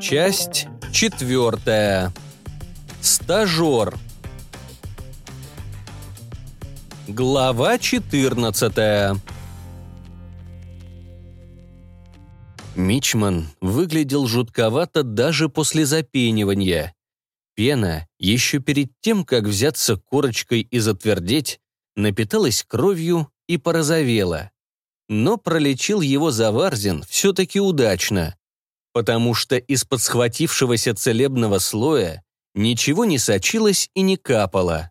Часть четвертая. Стажер. Глава четырнадцатая. Мичман выглядел жутковато даже после запенивания. Пена, еще перед тем, как взяться корочкой и затвердеть, напиталась кровью и порозовела. Но пролечил его Заварзин все-таки удачно, потому что из-под схватившегося целебного слоя ничего не сочилось и не капало.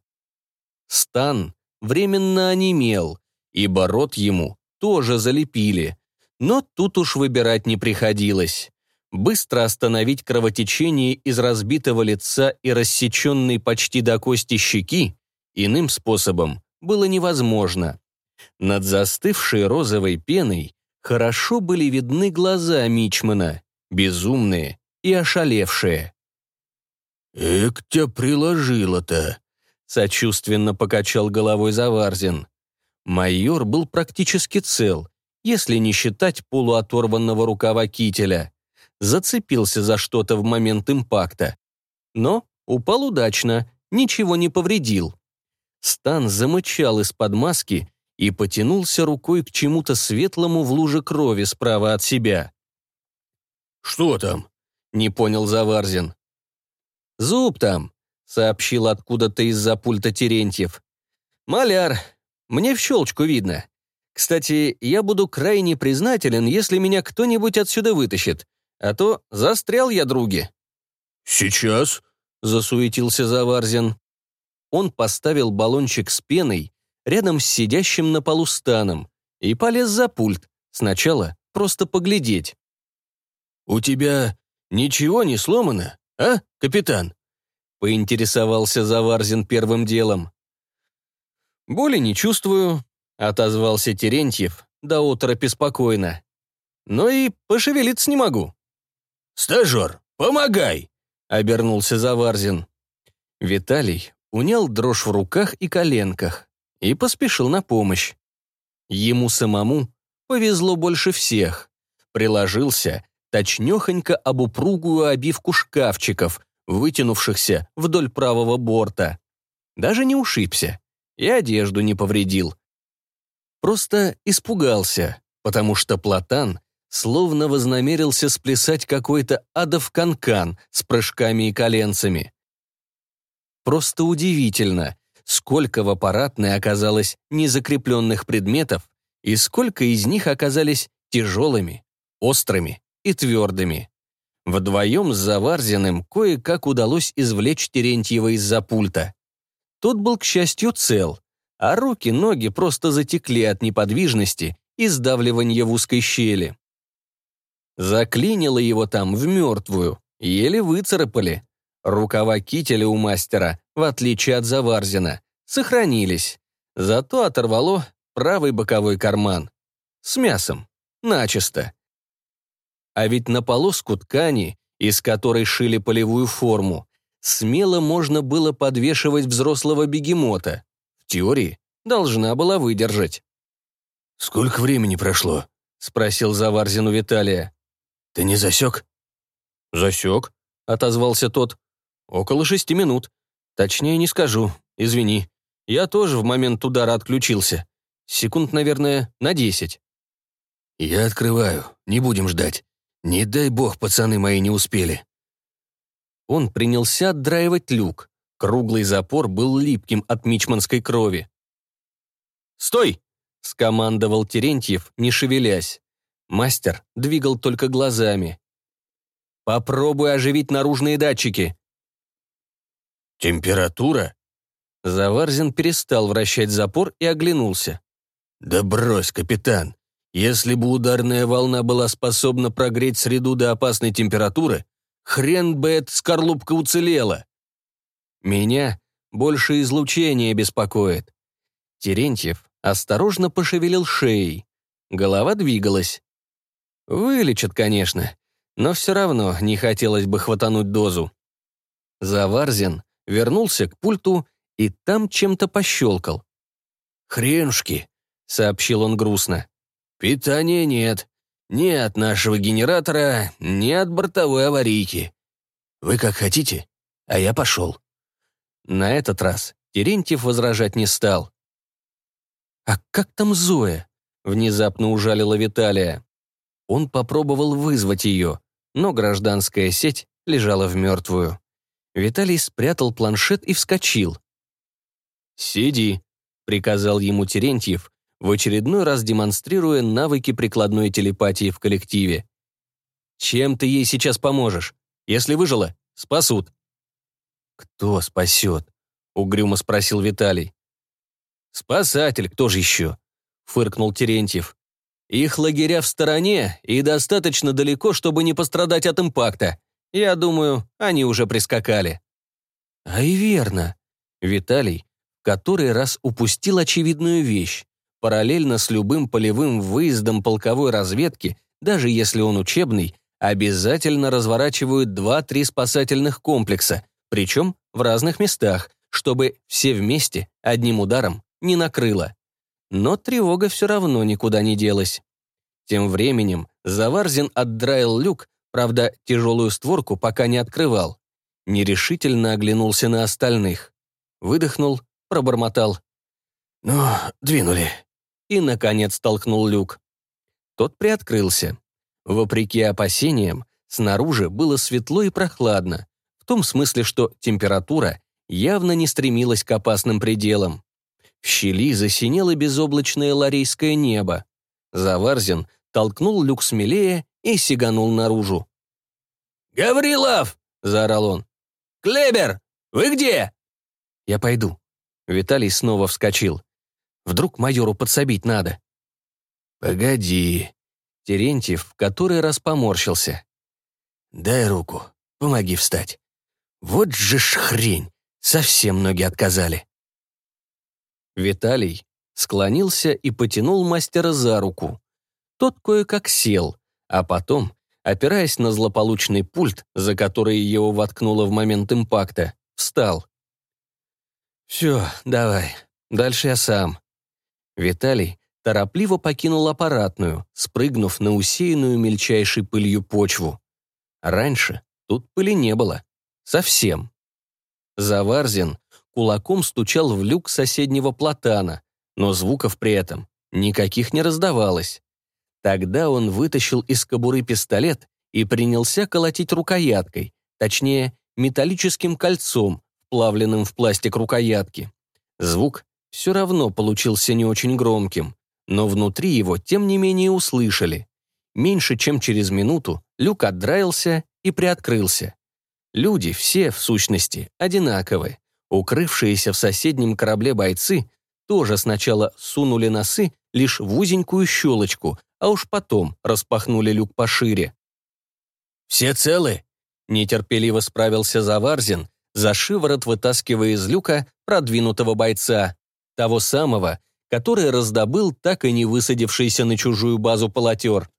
Стан временно онемел, ибо рот ему тоже залепили, но тут уж выбирать не приходилось. Быстро остановить кровотечение из разбитого лица и рассеченной почти до кости щеки иным способом было невозможно. Над застывшей розовой пеной хорошо были видны глаза Мичмана, безумные и ошалевшие. «Эк тебя приложило-то!» — сочувственно покачал головой Заварзин. Майор был практически цел, если не считать полуоторванного рукава кителя. Зацепился за что-то в момент импакта. Но упал удачно, ничего не повредил. Стан замычал из-под маски и потянулся рукой к чему-то светлому в луже крови справа от себя. «Что там?» — не понял Заварзин. «Зуб там», — сообщил откуда-то из-за пульта Терентьев. «Маляр, мне в щелчку видно. Кстати, я буду крайне признателен, если меня кто-нибудь отсюда вытащит, а то застрял я, други». «Сейчас», — засуетился Заварзин. Он поставил баллончик с пеной рядом с сидящим на полу станом и полез за пульт, сначала просто поглядеть. «У тебя ничего не сломано, а, капитан?» — поинтересовался Заварзин первым делом. «Боли не чувствую», — отозвался Терентьев, до оторопи спокойно. «Но и пошевелиться не могу». «Стажер, помогай!» — обернулся Заварзин. Виталий унял дрожь в руках и коленках и поспешил на помощь. Ему самому повезло больше всех. Приложился точнёхонько об упругую обивку шкафчиков, вытянувшихся вдоль правого борта. Даже не ушибся и одежду не повредил. Просто испугался, потому что Платан словно вознамерился сплясать какой-то адов канкан с прыжками и коленцами. Просто удивительно, сколько в аппаратной оказалось незакрепленных предметов и сколько из них оказались тяжелыми, острыми и твердыми. Вдвоем с Заварзиным кое-как удалось извлечь Терентьева из-за пульта. Тот был, к счастью, цел, а руки-ноги просто затекли от неподвижности и сдавливания в узкой щели. Заклинило его там в мертвую, еле выцарапали, Рукава кителя у мастера, в отличие от Заварзина, сохранились. Зато оторвало правый боковой карман. С мясом. Начисто. А ведь на полоску ткани, из которой шили полевую форму, смело можно было подвешивать взрослого бегемота. В теории должна была выдержать. «Сколько времени прошло?» — спросил Заварзин у Виталия. «Ты не засек?» «Засек», — отозвался тот. Около шести минут. Точнее не скажу, извини. Я тоже в момент удара отключился. Секунд, наверное, на десять. Я открываю, не будем ждать. Не дай бог, пацаны мои не успели. Он принялся отдраивать люк. Круглый запор был липким от мичманской крови. «Стой!» — скомандовал Терентьев, не шевелясь. Мастер двигал только глазами. «Попробуй оживить наружные датчики. «Температура?» Заварзин перестал вращать запор и оглянулся. «Да брось, капитан. Если бы ударная волна была способна прогреть среду до опасной температуры, хрен бы эта скорлупка уцелела». «Меня больше излучение беспокоит». Терентьев осторожно пошевелил шеей. Голова двигалась. Вылечат, конечно, но все равно не хотелось бы хватануть дозу. Заварзин вернулся к пульту и там чем-то пощелкал. «Хренушки», — сообщил он грустно. «Питания нет. ни от нашего генератора, ни от бортовой аварийки. Вы как хотите, а я пошел». На этот раз Терентьев возражать не стал. «А как там Зоя?» — внезапно ужалила Виталия. Он попробовал вызвать ее, но гражданская сеть лежала в мертвую. Виталий спрятал планшет и вскочил. «Сиди», — приказал ему Терентьев, в очередной раз демонстрируя навыки прикладной телепатии в коллективе. «Чем ты ей сейчас поможешь? Если выжила, спасут». «Кто спасет?» — угрюмо спросил Виталий. «Спасатель, кто же еще?» — фыркнул Терентьев. «Их лагеря в стороне и достаточно далеко, чтобы не пострадать от импакта. Я думаю, они уже прискакали». «А и верно». Виталий который раз упустил очевидную вещь. Параллельно с любым полевым выездом полковой разведки, даже если он учебный, обязательно разворачивают два-три спасательных комплекса, причем в разных местах, чтобы все вместе, одним ударом, не накрыло. Но тревога все равно никуда не делась. Тем временем Заварзин отдраил люк, правда, тяжелую створку пока не открывал. Нерешительно оглянулся на остальных. Выдохнул пробормотал. «Ну, двинули». И, наконец, толкнул люк. Тот приоткрылся. Вопреки опасениям, снаружи было светло и прохладно, в том смысле, что температура явно не стремилась к опасным пределам. В щели засинело безоблачное ларейское небо. Заварзин толкнул люк смелее и сиганул наружу. «Гаврилов!» — заорал он. «Клебер! Вы где?» «Я пойду», Виталий снова вскочил. Вдруг майору подсобить надо. «Погоди». Терентьев в который раз поморщился. «Дай руку, помоги встать. Вот же ж хрень, совсем ноги отказали». Виталий склонился и потянул мастера за руку. Тот кое-как сел, а потом, опираясь на злополучный пульт, за который его воткнуло в момент импакта, встал. «Все, давай. Дальше я сам». Виталий торопливо покинул аппаратную, спрыгнув на усеянную мельчайшей пылью почву. Раньше тут пыли не было. Совсем. Заварзин кулаком стучал в люк соседнего платана, но звуков при этом никаких не раздавалось. Тогда он вытащил из кобуры пистолет и принялся колотить рукояткой, точнее, металлическим кольцом, вплавленным в пластик рукоятки. Звук все равно получился не очень громким, но внутри его, тем не менее, услышали. Меньше чем через минуту люк отдраился и приоткрылся. Люди все, в сущности, одинаковы. Укрывшиеся в соседнем корабле бойцы тоже сначала сунули носы лишь в узенькую щелочку, а уж потом распахнули люк пошире. «Все целы?» — нетерпеливо справился Заварзин, за шиворот вытаскивая из люка продвинутого бойца, того самого, который раздобыл так и не высадившийся на чужую базу полотер.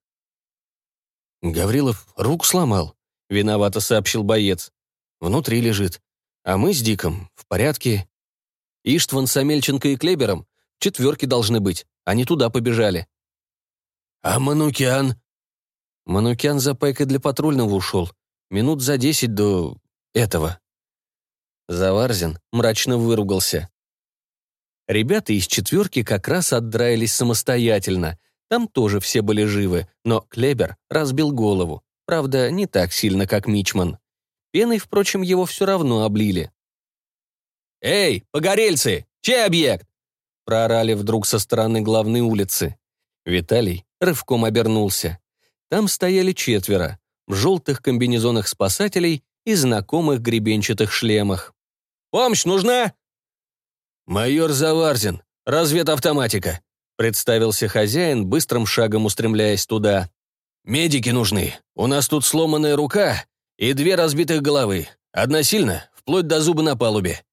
«Гаврилов рук сломал», — виновато сообщил боец. «Внутри лежит. А мы с Диком в порядке. Иштван с Амельченко и Клебером в четверке должны быть. Они туда побежали». «А Манукян?» Манукян за пайкой для патрульного ушел. Минут за десять до этого. Заварзин мрачно выругался. Ребята из четверки как раз отдраились самостоятельно. Там тоже все были живы, но Клебер разбил голову. Правда, не так сильно, как Мичман. Пеной, впрочем, его все равно облили. «Эй, погорельцы! Чей объект?» Проорали вдруг со стороны главной улицы. Виталий рывком обернулся. Там стояли четверо, в желтых комбинезонах спасателей и знакомых гребенчатых шлемах. Помощь нужна?» «Майор Заварзин, разведавтоматика», — представился хозяин, быстрым шагом устремляясь туда. «Медики нужны. У нас тут сломанная рука и две разбитых головы. Одна сильно, вплоть до зуба на палубе».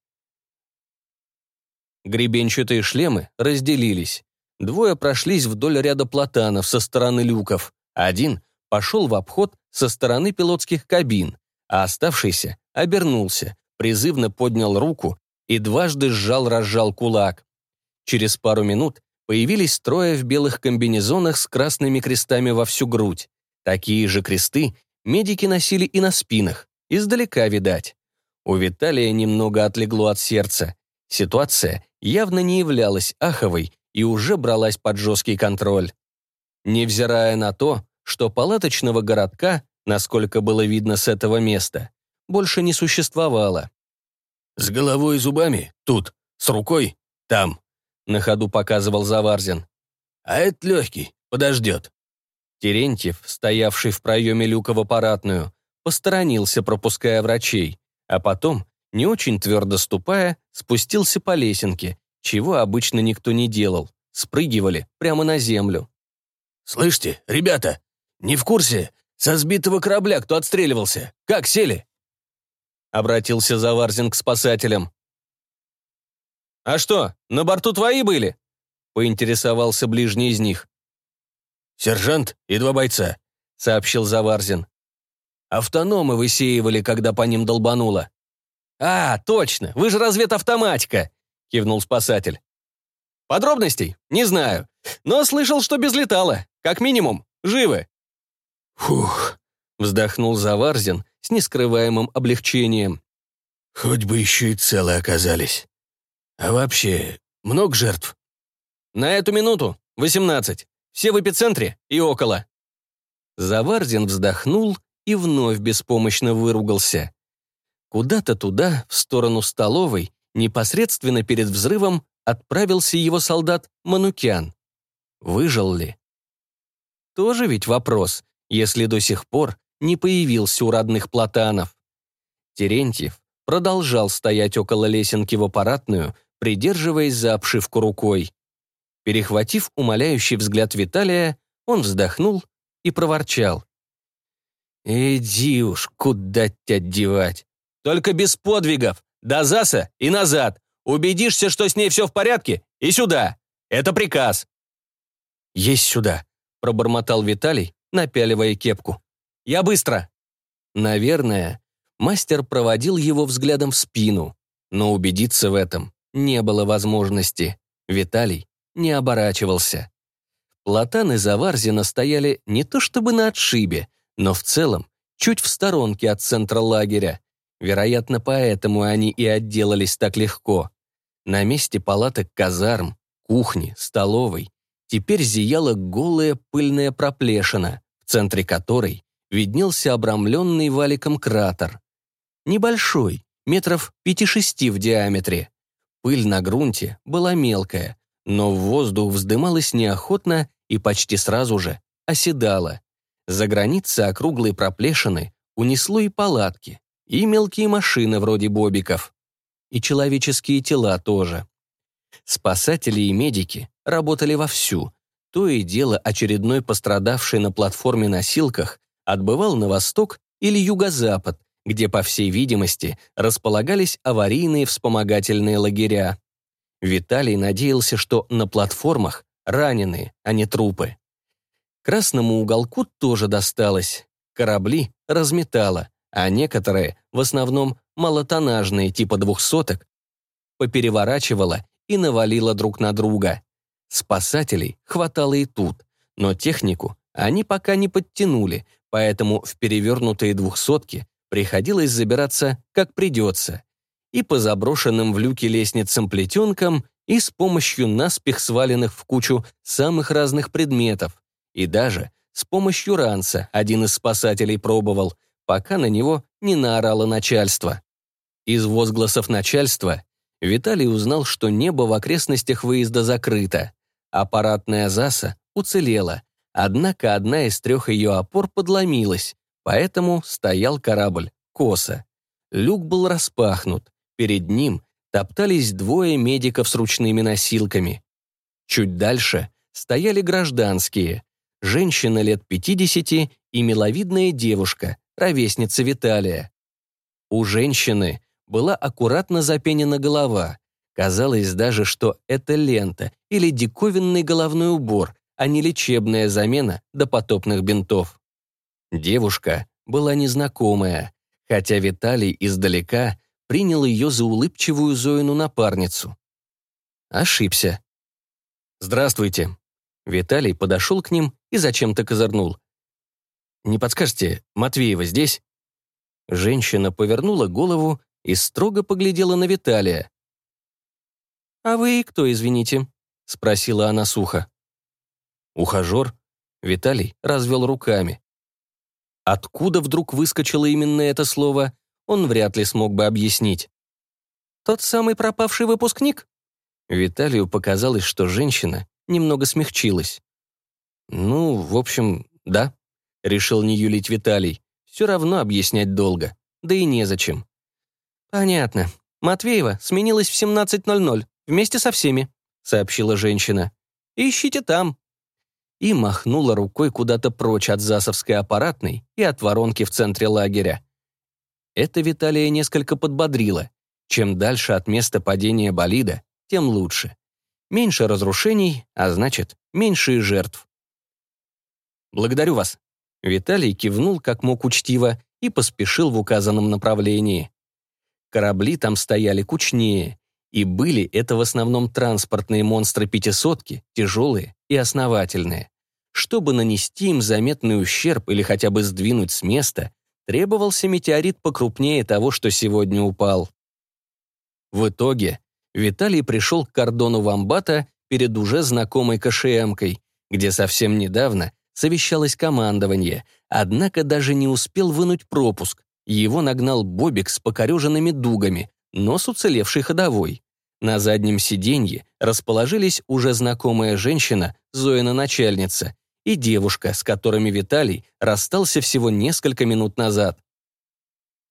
Гребенчатые шлемы разделились. Двое прошлись вдоль ряда платанов со стороны люков. Один пошел в обход со стороны пилотских кабин, а оставшийся обернулся, призывно поднял руку и дважды сжал-разжал кулак. Через пару минут появились трое в белых комбинезонах с красными крестами во всю грудь. Такие же кресты медики носили и на спинах, издалека видать. У Виталия немного отлегло от сердца. Ситуация явно не являлась аховой и уже бралась под жесткий контроль. Невзирая на то, что палаточного городка, насколько было видно с этого места, больше не существовало. «С головой и зубами тут, с рукой там», — на ходу показывал Заварзин. «А это легкий, подождет». Терентьев, стоявший в проеме люка в аппаратную, посторонился, пропуская врачей, а потом, не очень твердо ступая, спустился по лесенке, чего обычно никто не делал, спрыгивали прямо на землю. «Слышите, ребята, не в курсе, со сбитого корабля кто отстреливался? Как сели?» Обратился Заварзин к спасателям. «А что, на борту твои были?» Поинтересовался ближний из них. «Сержант и два бойца», — сообщил Заварзин. «Автономы высеивали, когда по ним долбануло». «А, точно, вы же разведавтоматика», — кивнул спасатель. «Подробностей? Не знаю. Но слышал, что без летала. Как минимум, живы». «Фух», — вздохнул Заварзин с нескрываемым облегчением. «Хоть бы еще и целые оказались. А вообще, много жертв?» «На эту минуту — восемнадцать. Все в эпицентре и около». Заварзин вздохнул и вновь беспомощно выругался. Куда-то туда, в сторону столовой, непосредственно перед взрывом отправился его солдат Манукян. Выжил ли? Тоже ведь вопрос, если до сих пор не появился у родных платанов. Терентьев продолжал стоять около лесенки в аппаратную, придерживаясь за обшивку рукой. Перехватив умоляющий взгляд Виталия, он вздохнул и проворчал. «Иди уж, куда тебя девать? Только без подвигов, до заса и назад. Убедишься, что с ней все в порядке, и сюда. Это приказ». «Есть сюда», — пробормотал Виталий, напяливая кепку. «Я быстро». Наверное, мастер проводил его взглядом в спину, но убедиться в этом не было возможности. Виталий не оборачивался. Платан и Заварзина стояли не то чтобы на отшибе, но в целом чуть в сторонке от центра лагеря. Вероятно, поэтому они и отделались так легко. На месте палаток казарм, кухни, столовой теперь зияла голая пыльная проплешина, в центре которой виднелся обрамленный валиком кратер. Небольшой, метров пяти-шести в диаметре. Пыль на грунте была мелкая, но в воздух вздымалась неохотно и почти сразу же оседала. За границы округлой проплешины унесло и палатки, и мелкие машины вроде бобиков, и человеческие тела тоже. Спасатели и медики работали вовсю. То и дело очередной пострадавший на платформе носилках отбывал на восток или юго-запад, где, по всей видимости, располагались аварийные вспомогательные лагеря. Виталий надеялся, что на платформах раненые, а не трупы. Красному уголку тоже досталось. Корабли разметало, а некоторые, в основном малотонажные типа двухсоток, попереворачивало и навалило друг на друга. Спасателей хватало и тут, но технику они пока не подтянули, поэтому в перевернутые двухсотки приходилось забираться как придется и по заброшенным в люке лестницам плетенкам, и с помощью наспех сваленных в кучу самых разных предметов, и даже с помощью ранца один из спасателей пробовал, пока на него не наорало начальство. Из возгласов начальства Виталий узнал, что небо в окрестностях выезда закрыто. Аппаратная ЗАСа уцелела, однако одна из трех ее опор подломилась, поэтому стоял корабль косо. Люк был распахнут, Перед ним топтались двое медиков с ручными носилками. Чуть дальше стояли гражданские. Женщина лет 50 и миловидная девушка, ровесница Виталия. У женщины была аккуратно запенена голова. Казалось даже, что это лента или диковинный головной убор, а не лечебная замена допотопных бинтов. Девушка была незнакомая, хотя Виталий издалека принял ее за улыбчивую Зоину напарницу. Ошибся. «Здравствуйте». Виталий подошел к ним и зачем-то козырнул. «Не подскажете, Матвеева здесь?» Женщина повернула голову и строго поглядела на Виталия. «А вы кто, извините?» — спросила она сухо. «Ухажер?» — Виталий развел руками. Откуда вдруг выскочило именно это слово, он вряд ли смог бы объяснить. «Тот самый пропавший выпускник?» Виталию показалось, что женщина немного смягчилась. «Ну, в общем, да», — решил не юлить Виталий. «Все равно объяснять долго, да и незачем». «Понятно. Матвеева сменилась в 17.00, вместе со всеми», — сообщила женщина. «Ищите там, и махнула рукой куда-то прочь от Засовской аппаратной и от воронки в центре лагеря. Это Виталия несколько подбодрило. Чем дальше от места падения болида, тем лучше. Меньше разрушений, а значит, меньше и жертв. «Благодарю вас». Виталий кивнул как мог учтиво и поспешил в указанном направлении. Корабли там стояли кучнее, и были это в основном транспортные монстры-пятисотки, тяжелые и основательные. Чтобы нанести им заметный ущерб или хотя бы сдвинуть с места, требовался метеорит покрупнее того, что сегодня упал. В итоге Виталий пришел к кордону Вамбата перед уже знакомой КШМкой, где совсем недавно совещалось командование, однако даже не успел вынуть пропуск. Его нагнал Бобик с покореженными дугами, но с уцелевшей ходовой. На заднем сиденье расположились уже знакомая женщина, Зоина начальница, и девушка, с которыми Виталий расстался всего несколько минут назад.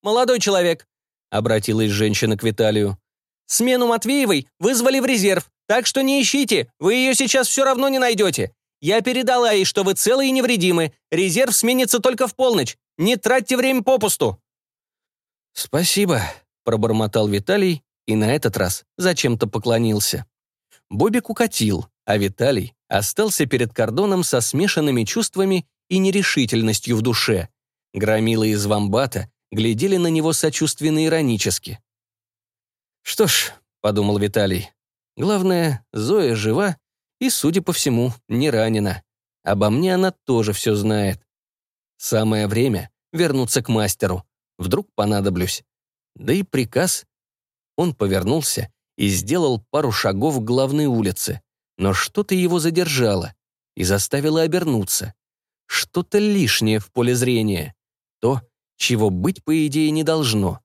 «Молодой человек», — обратилась женщина к Виталию, «смену Матвеевой вызвали в резерв, так что не ищите, вы ее сейчас все равно не найдете. Я передала ей, что вы целы и невредимы, резерв сменится только в полночь, не тратьте время попусту». «Спасибо», — пробормотал Виталий и на этот раз зачем-то поклонился. Бобик укатил, а Виталий остался перед кордоном со смешанными чувствами и нерешительностью в душе. Громилы из вамбата глядели на него сочувственно иронически. «Что ж», — подумал Виталий, — «главное, Зоя жива и, судя по всему, не ранена. Обо мне она тоже все знает. Самое время вернуться к мастеру. Вдруг понадоблюсь. Да и приказ он повернулся и сделал пару шагов к главной улице, но что-то его задержало и заставило обернуться. Что-то лишнее в поле зрения. То, чего быть, по идее, не должно.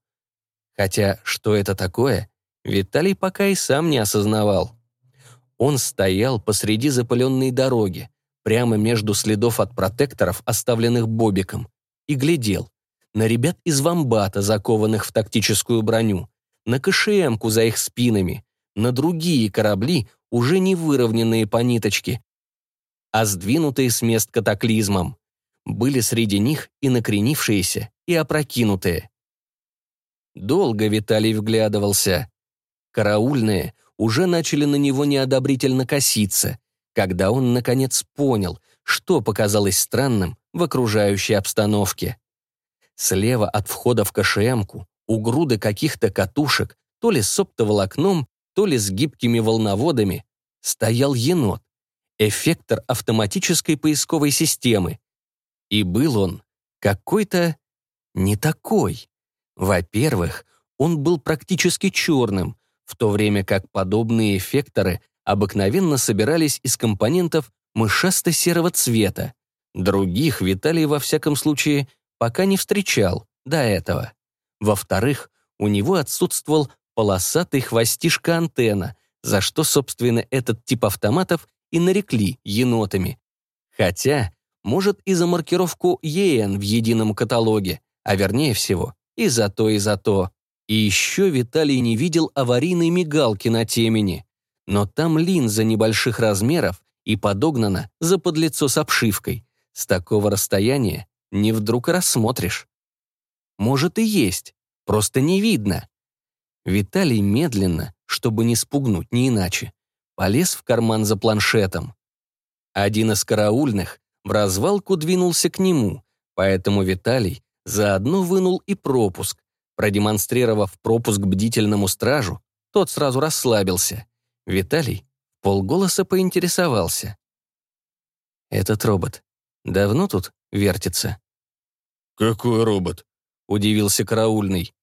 Хотя, что это такое, Виталий пока и сам не осознавал. Он стоял посреди запыленной дороги, прямо между следов от протекторов, оставленных Бобиком, и глядел на ребят из вамбата, закованных в тактическую броню, на КШМку за их спинами, на другие корабли, уже не выровненные по ниточке, а сдвинутые с мест катаклизмом. Были среди них и накренившиеся, и опрокинутые. Долго Виталий вглядывался. Караульные уже начали на него неодобрительно коситься, когда он, наконец, понял, что показалось странным в окружающей обстановке. Слева от входа в КШМку у груды каких-то катушек, то ли с оптоволокном, то ли с гибкими волноводами, стоял енот, эффектор автоматической поисковой системы. И был он какой-то не такой. Во-первых, он был практически черным, в то время как подобные эффекторы обыкновенно собирались из компонентов мышасто-серого цвета. Других Виталий, во всяком случае, пока не встречал до этого. Во-вторых, у него отсутствовал полосатый хвостишко-антенна, за что, собственно, этот тип автоматов и нарекли енотами. Хотя, может, и за маркировку ЕН в едином каталоге, а вернее всего, и за то, и за то. И еще Виталий не видел аварийной мигалки на темени. Но там линза небольших размеров и подогнана за подлицо с обшивкой. С такого расстояния не вдруг рассмотришь. Может и есть, просто не видно. Виталий медленно, чтобы не спугнуть, не иначе, полез в карман за планшетом. Один из караульных в развалку двинулся к нему, поэтому Виталий заодно вынул и пропуск. Продемонстрировав пропуск бдительному стражу, тот сразу расслабился. Виталий полголоса поинтересовался. «Этот робот давно тут вертится?» «Какой робот?» — удивился караульный.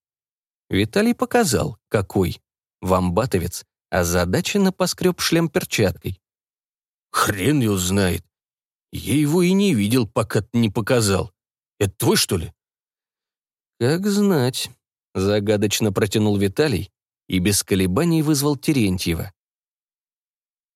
Виталий показал, какой. Вамбатовец озадаченно поскреб шлем перчаткой. «Хрен его знает. Я его и не видел, пока ты не показал. Это твой, что ли?» «Как знать», — загадочно протянул Виталий и без колебаний вызвал Терентьева.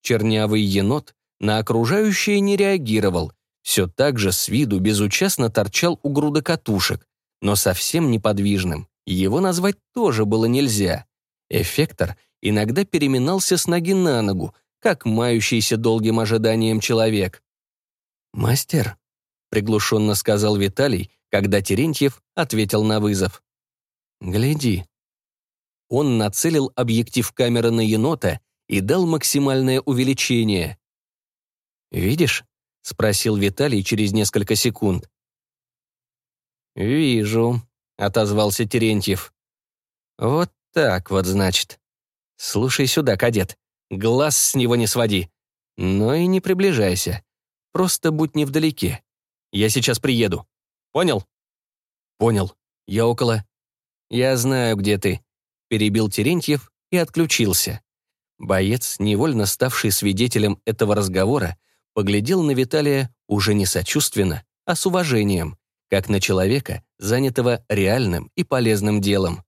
Чернявый енот на окружающее не реагировал, все так же с виду безучастно торчал у груда катушек, но совсем неподвижным. Его назвать тоже было нельзя. Эффектор иногда переминался с ноги на ногу, как мающийся долгим ожиданием человек. «Мастер», — приглушенно сказал Виталий, когда Терентьев ответил на вызов. «Гляди». Он нацелил объектив камеры на енота и дал максимальное увеличение. «Видишь?» — спросил Виталий через несколько секунд. «Вижу», — отозвался Терентьев. «Вот так вот, значит. Слушай сюда, кадет, глаз с него не своди. Но и не приближайся. Просто будь невдалеке. Я сейчас приеду. Понял?» «Понял. Я около...» «Я знаю, где ты», — перебил Терентьев и отключился. Боец, невольно ставший свидетелем этого разговора, поглядел на Виталия уже не сочувственно, а с уважением, как на человека, занятого реальным и полезным делом.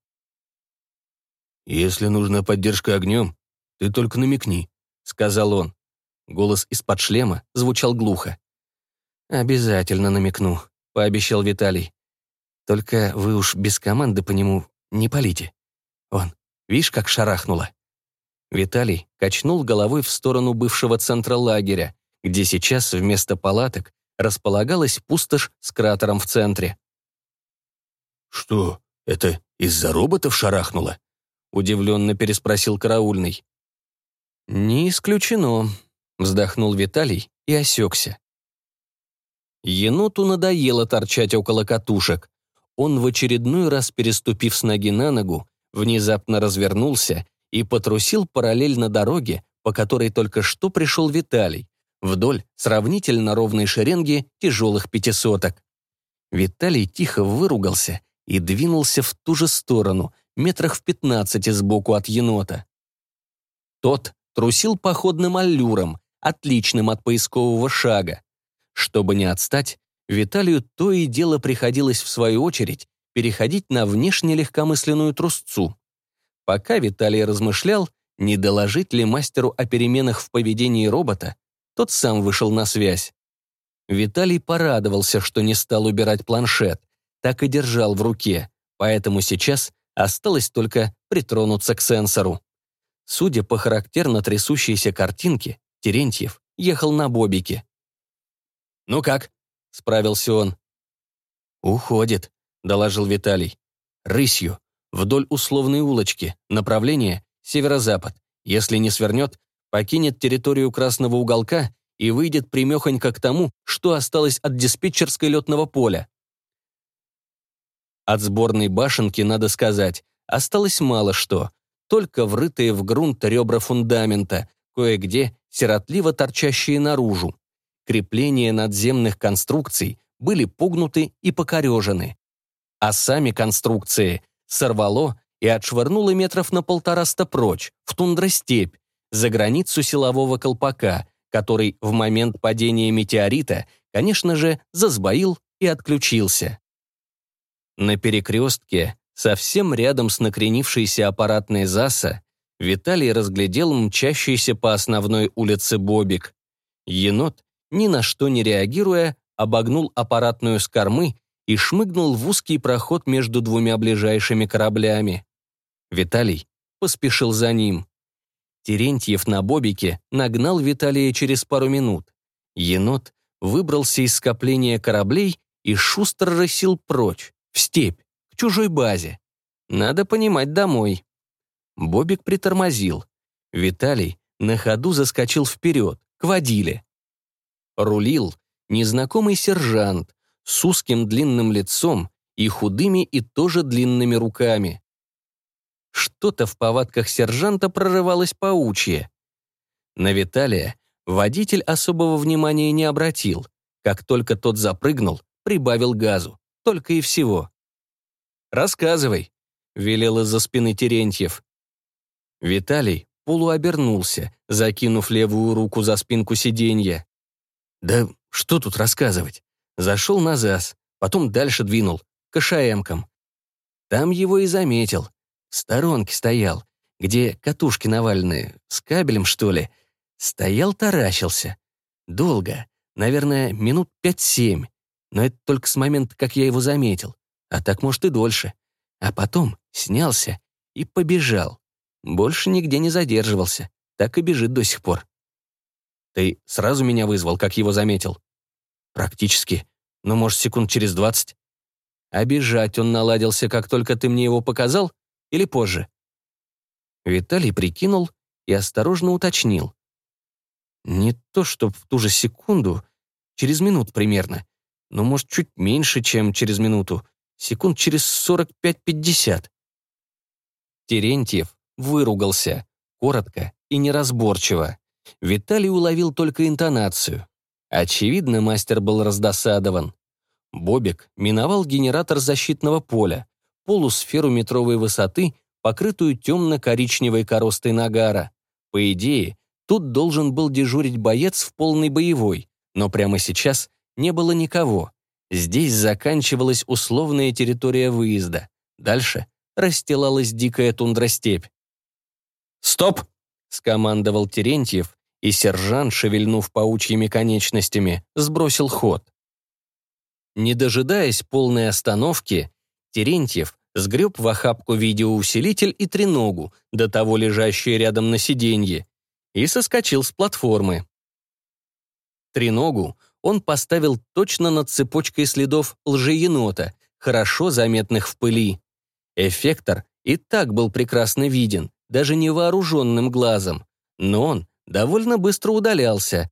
«Если нужна поддержка огнем, ты только намекни», — сказал он. Голос из-под шлема звучал глухо. «Обязательно намекну», — пообещал Виталий. «Только вы уж без команды по нему не полите. Он, видишь, как шарахнуло?» Виталий качнул головой в сторону бывшего центра лагеря, где сейчас вместо палаток располагалась пустошь с кратером в центре. «Что, это из-за роботов шарахнуло?» — удивленно переспросил караульный. «Не исключено», — вздохнул Виталий и осекся. Еноту надоело торчать около катушек. Он в очередной раз, переступив с ноги на ногу, внезапно развернулся и потрусил параллельно дороге, по которой только что пришел Виталий, вдоль сравнительно ровной шеренги тяжелых пятисоток. Виталий тихо выругался и двинулся в ту же сторону, метрах в пятнадцати сбоку от енота. Тот трусил походным аллюром, отличным от поискового шага. Чтобы не отстать, Виталию то и дело приходилось, в свою очередь, переходить на внешне легкомысленную трусцу. Пока Виталий размышлял, не доложить ли мастеру о переменах в поведении робота, тот сам вышел на связь. Виталий порадовался, что не стал убирать планшет, так и держал в руке, поэтому сейчас осталось только притронуться к сенсору. Судя по характерно трясущейся картинке, Терентьев ехал на бобике. «Ну как?» — справился он. «Уходит», — доложил Виталий. «Рысью вдоль условной улочки, направление северо-запад. Если не свернет, покинет территорию красного уголка и выйдет примехонько к тому, что осталось от диспетчерской летного поля. От сборной башенки, надо сказать, осталось мало что, только врытые в грунт ребра фундамента, кое-где сиротливо торчащие наружу. Крепления надземных конструкций были погнуты и покорежены. А сами конструкции сорвало и отшвырнуло метров на полтораста прочь, в тундростепь, за границу силового колпака, который в момент падения метеорита, конечно же, засбоил и отключился. На перекрестке, совсем рядом с накренившейся аппаратной ЗАСа, Виталий разглядел мчащийся по основной улице Бобик. Енот, ни на что не реагируя, обогнул аппаратную с кормы и шмыгнул в узкий проход между двумя ближайшими кораблями. Виталий поспешил за ним. Терентьев на бобике нагнал Виталия через пару минут. Енот выбрался из скопления кораблей и шустро рысил прочь, в степь, к чужой базе. Надо понимать, домой. Бобик притормозил. Виталий на ходу заскочил вперед, к водиле. Рулил незнакомый сержант, с узким длинным лицом и худыми и тоже длинными руками. Что-то в повадках сержанта прорывалось паучье. На Виталия водитель особого внимания не обратил. Как только тот запрыгнул, прибавил газу. Только и всего. «Рассказывай», — велел из-за спины Терентьев. Виталий полуобернулся, закинув левую руку за спинку сиденья. «Да что тут рассказывать?» Зашел на ЗАЗ, потом дальше двинул, к ШАЭМкам. Там его и заметил. В сторонке стоял, где катушки навалены, с кабелем, что ли. Стоял, таращился. Долго, наверное, минут пять-семь. Но это только с момента, как я его заметил. А так, может, и дольше. А потом снялся и побежал. Больше нигде не задерживался. Так и бежит до сих пор. Ты сразу меня вызвал, как его заметил? Практически. Но, может, секунд через двадцать. Бежать он наладился, как только ты мне его показал? Или позже? Виталий прикинул и осторожно уточнил. Не то, что в ту же секунду, через минуту примерно, но, может, чуть меньше, чем через минуту, секунд через 45-50. Терентьев выругался, коротко и неразборчиво. Виталий уловил только интонацию. Очевидно, мастер был раздосадован. Бобик миновал генератор защитного поля, полусферу метровой высоты, покрытую темно-коричневой коростой нагара. По идее, тут должен был дежурить боец в полной боевой, но прямо сейчас не было никого. Здесь заканчивалась условная территория выезда. Дальше расстилалась дикая тундра-степь. «Стоп!» — скомандовал Терентьев, и сержант, шевельнув паучьими конечностями, сбросил ход. Не дожидаясь полной остановки, Терентьев сгреб в охапку видеоусилитель и треногу, до того лежащие рядом на сиденье, и соскочил с платформы. Треногу он поставил точно над цепочкой следов лжеенота, хорошо заметных в пыли. Эффектор и так был прекрасно виден, даже невооруженным глазом, но он довольно быстро удалялся,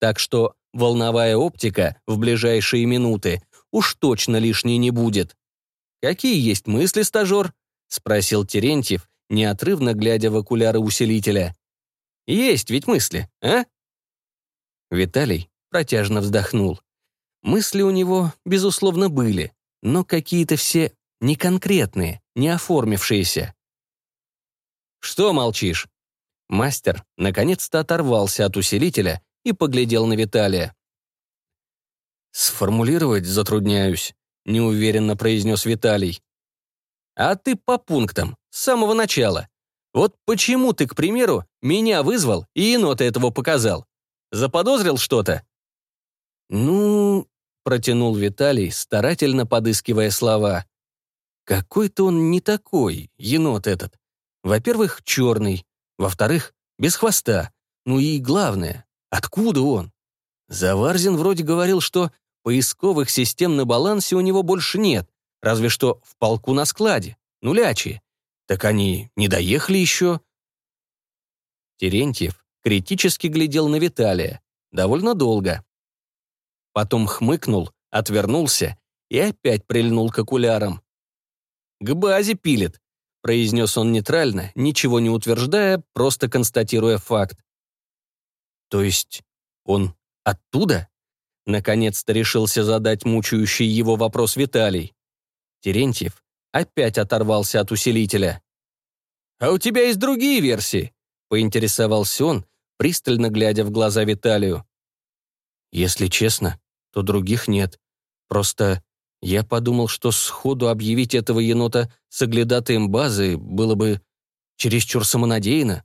так что волновая оптика в ближайшие минуты уж точно лишней не будет. «Какие есть мысли, стажер?» — спросил Терентьев, неотрывно глядя в окуляры усилителя. «Есть ведь мысли, а?» Виталий протяжно вздохнул. Мысли у него, безусловно, были, но какие-то все неконкретные, не оформившиеся. «Что молчишь?» Мастер наконец-то оторвался от усилителя и поглядел на Виталия. «Сформулировать затрудняюсь», — неуверенно произнес Виталий. «А ты по пунктам, с самого начала. Вот почему ты, к примеру, меня вызвал и енота этого показал? Заподозрил что-то?» «Ну...» — протянул Виталий, старательно подыскивая слова. «Какой-то он не такой, енот этот. Во-первых, черный. Во-вторых, без хвоста. Ну и главное, откуда он? Заварзин вроде говорил, что поисковых систем на балансе у него больше нет, разве что в полку на складе, нулячие. Так они не доехали еще?» Терентьев критически глядел на Виталия. Довольно долго потом хмыкнул, отвернулся и опять прильнул к окулярам. «К базе пилит», — произнес он нейтрально, ничего не утверждая, просто констатируя факт. «То есть он оттуда?» Наконец-то решился задать мучающий его вопрос Виталий. Терентьев опять оторвался от усилителя. «А у тебя есть другие версии?» — поинтересовался он, пристально глядя в глаза Виталию. «Если честно, то других нет. Просто я подумал, что сходу объявить этого енота соглядатаем базы было бы чересчур самонадеянно.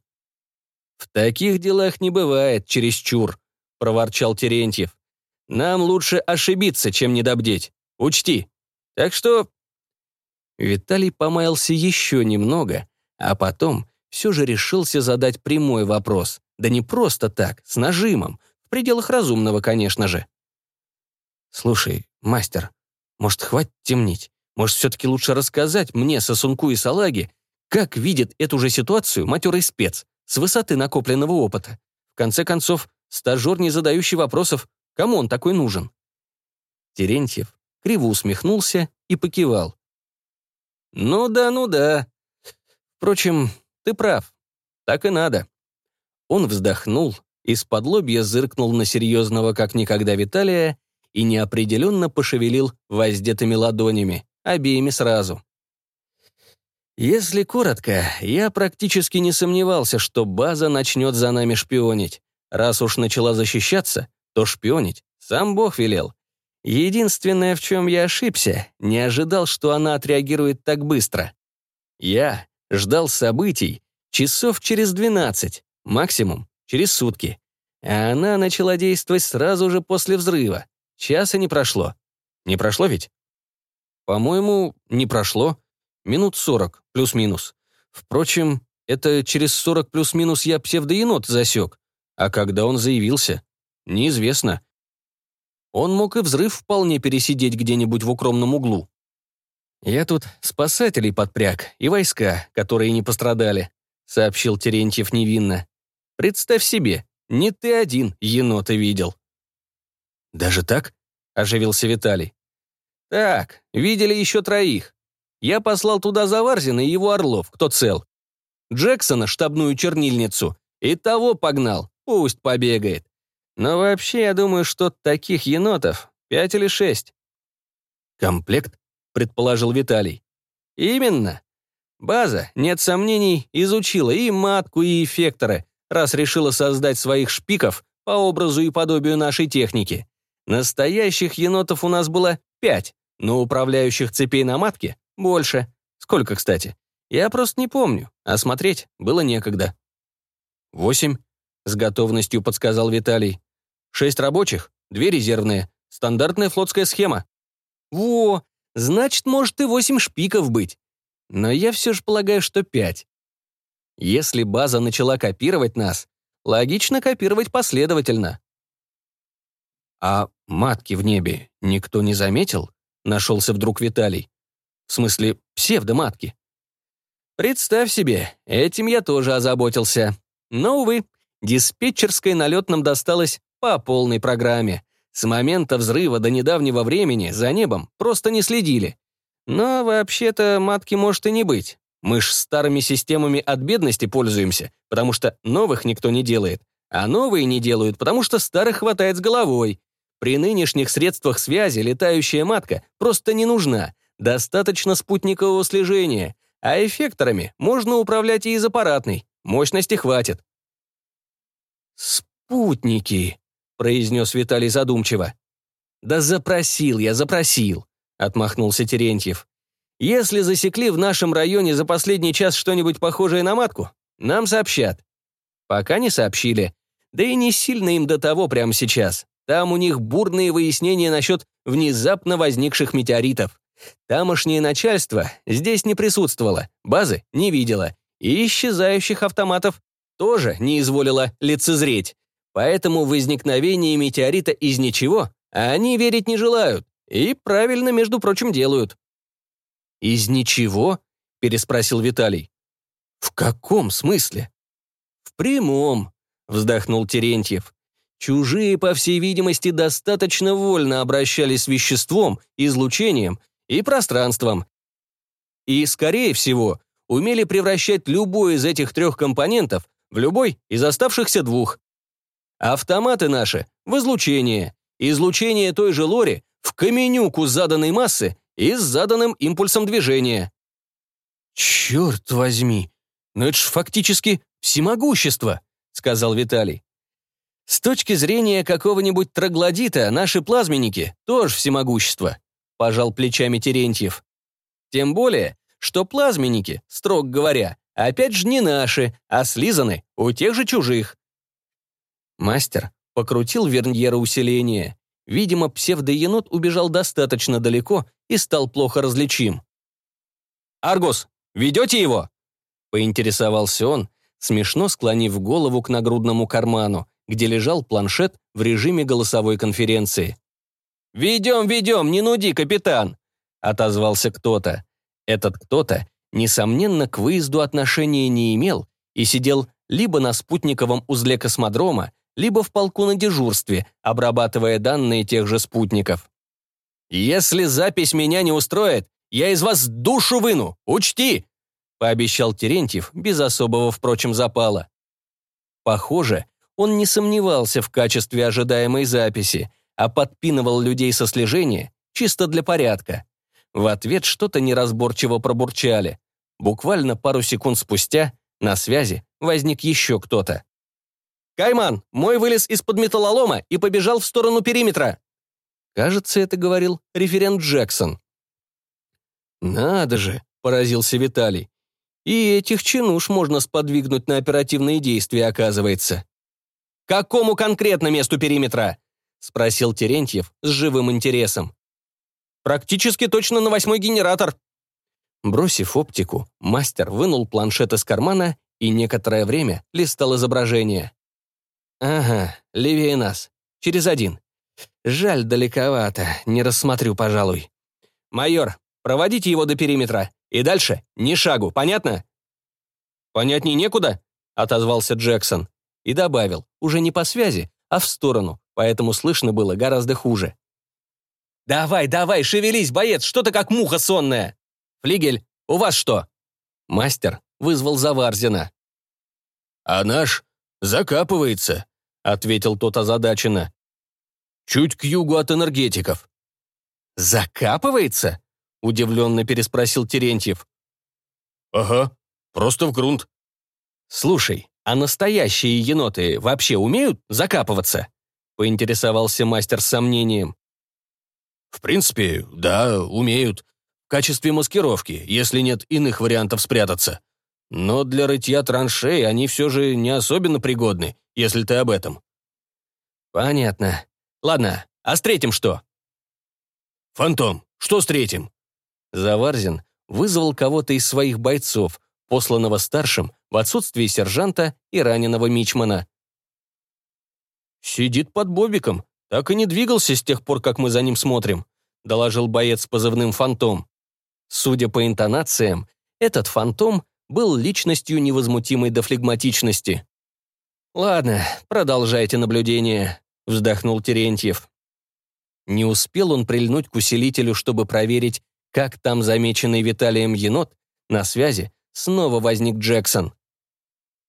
«В таких делах не бывает чересчур», — проворчал Терентьев. «Нам лучше ошибиться, чем недобдеть. Учти. Так что...» Виталий помаялся еще немного, а потом все же решился задать прямой вопрос. Да не просто так, с нажимом, в пределах разумного, конечно же. «Слушай, мастер, может, хватит темнить? Может, все-таки лучше рассказать мне, Сосунку и Салаге, как видит эту же ситуацию матерый спец с высоты накопленного опыта? В конце концов, стажер, не задающий вопросов, кому он такой нужен?» Терентьев криво усмехнулся и покивал. «Ну да, ну да. Впрочем, ты прав. Так и надо». Он вздохнул, из-под лобья зыркнул на серьезного как никогда Виталия и неопределенно пошевелил воздетыми ладонями, обеими сразу. Если коротко, я практически не сомневался, что база начнет за нами шпионить. Раз уж начала защищаться, то шпионить сам Бог велел. Единственное, в чем я ошибся, не ожидал, что она отреагирует так быстро. Я ждал событий часов через 12, максимум через сутки. А она начала действовать сразу же после взрыва. Часа не прошло. Не прошло ведь? По-моему, не прошло. Минут сорок, плюс-минус. Впрочем, это через сорок плюс-минус я псевдоенот засек. А когда он заявился? Неизвестно. Он мог и взрыв вполне пересидеть где-нибудь в укромном углу. «Я тут спасателей подпряг и войска, которые не пострадали», сообщил Терентьев невинно. «Представь себе, не ты один енота видел». «Даже так?» — оживился Виталий. «Так, видели еще троих. Я послал туда Заварзина и его Орлов, кто цел. Джексона, штабную чернильницу, и того погнал, пусть побегает. Но вообще, я думаю, что таких енотов пять или шесть». «Комплект?» — предположил Виталий. «Именно. База, нет сомнений, изучила и матку, и эффекторы, раз решила создать своих шпиков по образу и подобию нашей техники. Настоящих енотов у нас было пять, но управляющих цепей на матке больше. Сколько, кстати? Я просто не помню, а смотреть было некогда. Восемь, с готовностью подсказал Виталий. Шесть рабочих, две резервные. Стандартная флотская схема. Во, значит, может и восемь шпиков быть. Но я все же полагаю, что пять. Если база начала копировать нас, логично копировать последовательно. А матки в небе никто не заметил? Нашелся вдруг Виталий. В смысле, псевдоматки. Представь себе, этим я тоже озаботился. Но, увы, диспетчерской налет нам досталось по полной программе. С момента взрыва до недавнего времени за небом просто не следили. Но вообще-то матки может и не быть. Мы ж старыми системами от бедности пользуемся, потому что новых никто не делает. А новые не делают, потому что старых хватает с головой. При нынешних средствах связи летающая матка просто не нужна. Достаточно спутникового слежения. А эффекторами можно управлять и из аппаратной. Мощности хватит. «Спутники», — произнес Виталий задумчиво. «Да запросил я, запросил», — отмахнулся Терентьев. «Если засекли в нашем районе за последний час что-нибудь похожее на матку, нам сообщат. Пока не сообщили. Да и не сильно им до того прямо сейчас. Там у них бурные выяснения насчет внезапно возникших метеоритов. Тамошнее начальство здесь не присутствовало, базы не видела, и исчезающих автоматов тоже не изволило лицезреть. Поэтому возникновение метеорита из ничего они верить не желают и правильно, между прочим, делают. «Из ничего?» — переспросил Виталий. «В каком смысле?» «В прямом», — вздохнул Терентьев. Чужие, по всей видимости, достаточно вольно обращались с веществом, излучением и пространством. И, скорее всего, умели превращать любой из этих трех компонентов в любой из оставшихся двух. Автоматы наши в излучение, излучение той же лори в каменюку заданной массы и с заданным импульсом движения. «Черт возьми, но это ж фактически всемогущество», — сказал Виталий. С точки зрения какого-нибудь троглодита, наши плазменники тоже всемогущество, пожал плечами Терентьев. Тем более, что плазменники, строго говоря, опять же не наши, а слизаны у тех же чужих. Мастер покрутил верньера усиления. Видимо, псевдоенот убежал достаточно далеко и стал плохо различим. «Аргус, ведете его?» Поинтересовался он, смешно склонив голову к нагрудному карману, где лежал планшет в режиме голосовой конференции. «Ведем, ведем, не нуди, капитан!» — отозвался кто-то. Этот кто-то, несомненно, к выезду отношения не имел и сидел либо на спутниковом узле космодрома, либо в полку на дежурстве, обрабатывая данные тех же спутников. «Если запись меня не устроит, я из вас душу выну, учти!» пообещал Терентьев без особого, впрочем, запала. Похоже, он не сомневался в качестве ожидаемой записи, а подпинывал людей со слежения чисто для порядка. В ответ что-то неразборчиво пробурчали. Буквально пару секунд спустя на связи возник еще кто-то. «Кайман, мой вылез из-под металлолома и побежал в сторону периметра!» Кажется, это говорил референт Джексон. «Надо же!» — поразился Виталий. «И этих чинуш можно сподвигнуть на оперативные действия, оказывается». «Какому конкретно месту периметра?» — спросил Терентьев с живым интересом. «Практически точно на восьмой генератор». Бросив оптику, мастер вынул планшет из кармана и некоторое время листал изображение. «Ага, левее нас. Через один. Жаль, далековато. Не рассмотрю, пожалуй. Майор, проводите его до периметра. И дальше ни шагу, понятно?» «Понятней некуда», — отозвался Джексон. И добавил, уже не по связи, а в сторону, поэтому слышно было гораздо хуже. «Давай, давай, шевелись, боец, что ты как муха сонная!» «Флигель, у вас что?» Мастер вызвал Заварзина. «А наш закапывается», — ответил тот озадаченно. «Чуть к югу от энергетиков». «Закапывается?» — удивленно переспросил Терентьев. «Ага, просто в грунт». «Слушай, а настоящие еноты вообще умеют закапываться?» — поинтересовался мастер с сомнением. «В принципе, да, умеют. В качестве маскировки, если нет иных вариантов спрятаться. Но для рытья траншей они все же не особенно пригодны, если ты об этом. Понятно. Ладно, а с третьим что? Фантом, что с третьим? Заварзин вызвал кого-то из своих бойцов, посланного старшим в отсутствие сержанта и раненого мичмана. «Сидит под бобиком, так и не двигался с тех пор, как мы за ним смотрим», доложил боец с позывным «Фантом». Судя по интонациям, этот «Фантом» был личностью невозмутимой до флегматичности. «Ладно, продолжайте наблюдение», — вздохнул Терентьев. Не успел он прильнуть к усилителю, чтобы проверить, как там замеченный Виталием енот, на связи снова возник Джексон.